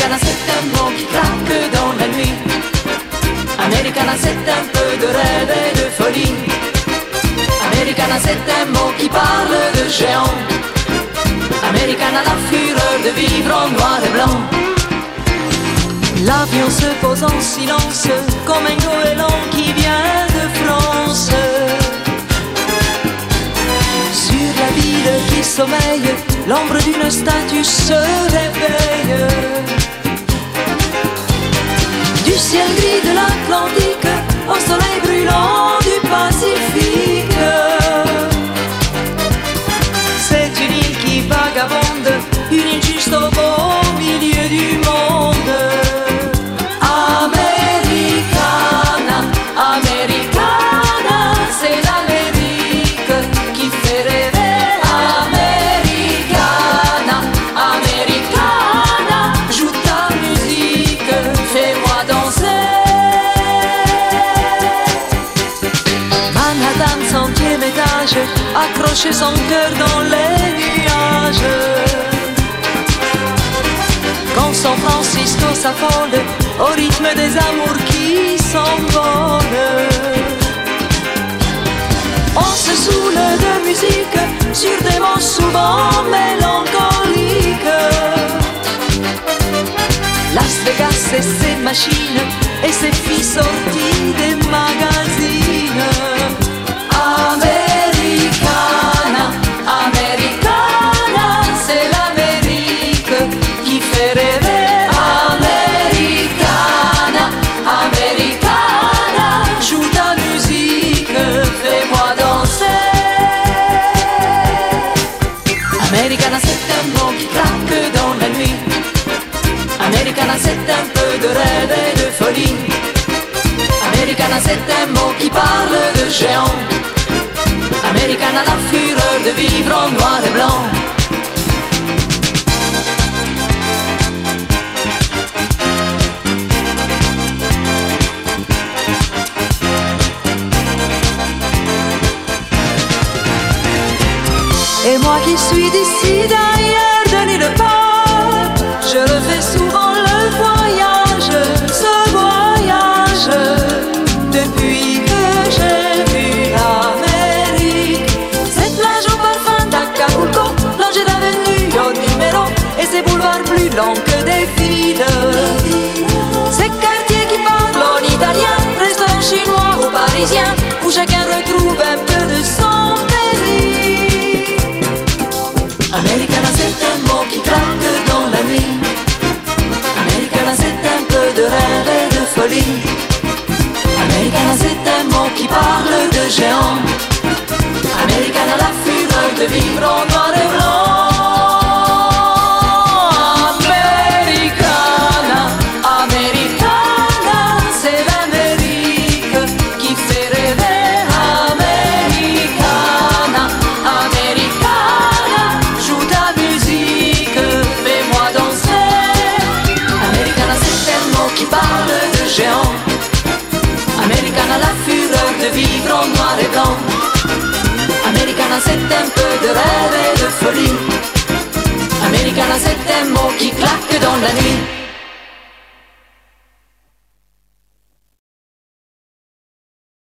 Américain a c'est un mot qui craque dans la nuit. Américain a c'est un peu de rêve et de folie. Américain a c'est un mot qui parle de géant. Américain a la fureur de vivre en noir et blanc. L'avion se pose en silence comme un goéland qui vient de France. Sur la ville qui sommeille, l'ombre d'une statue se réveille. Manhattan, centième étage, accrocher son cœur dans les nuages. Quand San Francisco s'affole au rythme des amours qui s'envolent. On se saoule de musique sur des mots souvent mélancoliques. Las Vegas et ses machines Americana, la fureur de vivre en noir et blanc. Et moi qui suis d'ici d'ailleurs de nulle part, plus longs que des villes. Ces quartiers qui parlent en italien, restaurants chinois ou parisiens, où chacun en noir et blanc. Americana, c'est un peu de rêve et de folie. Americana, c'est un